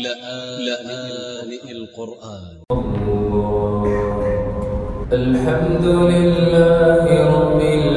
لآن القرآن. الحمد لله رب العالمين.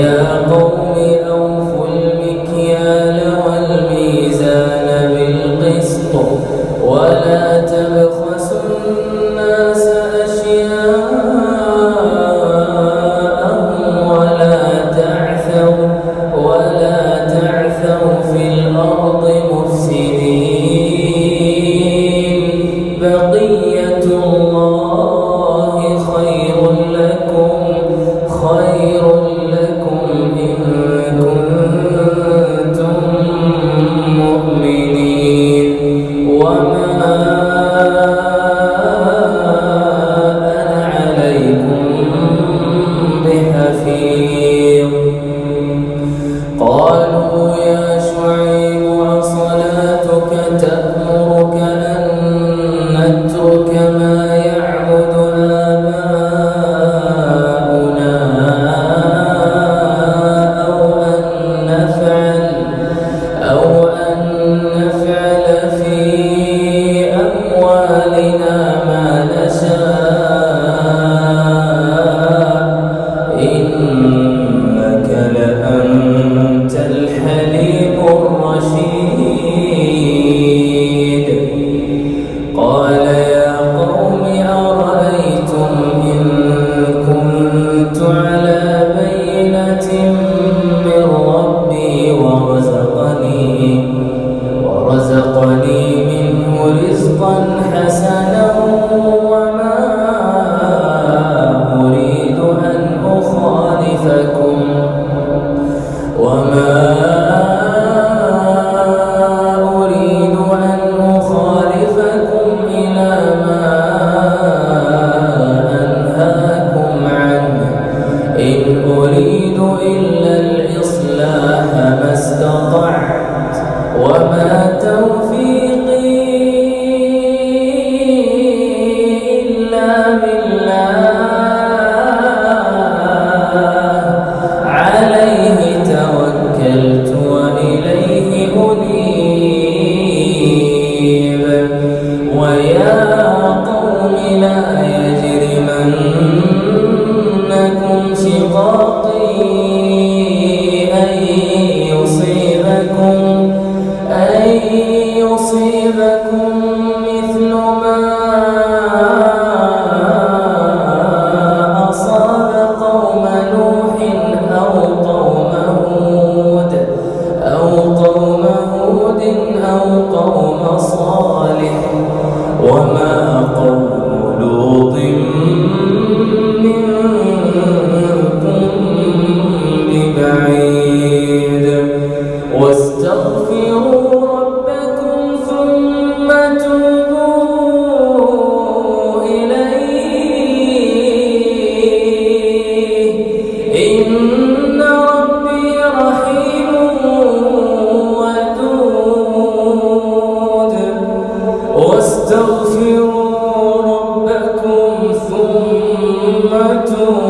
Ya. وتعالى إلا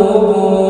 قلوبهم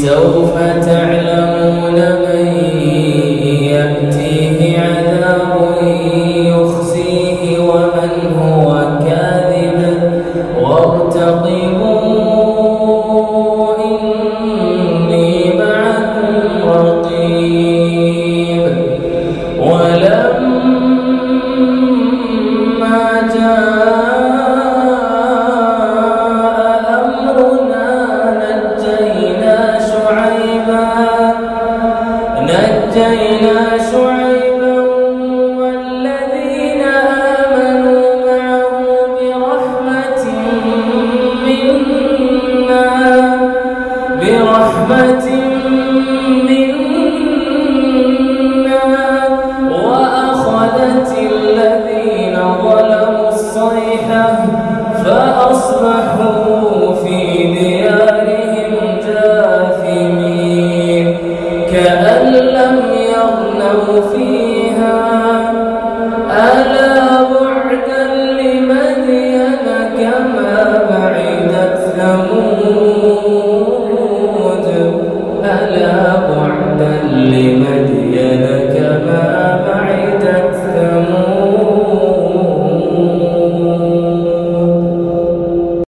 这部分。Almighty.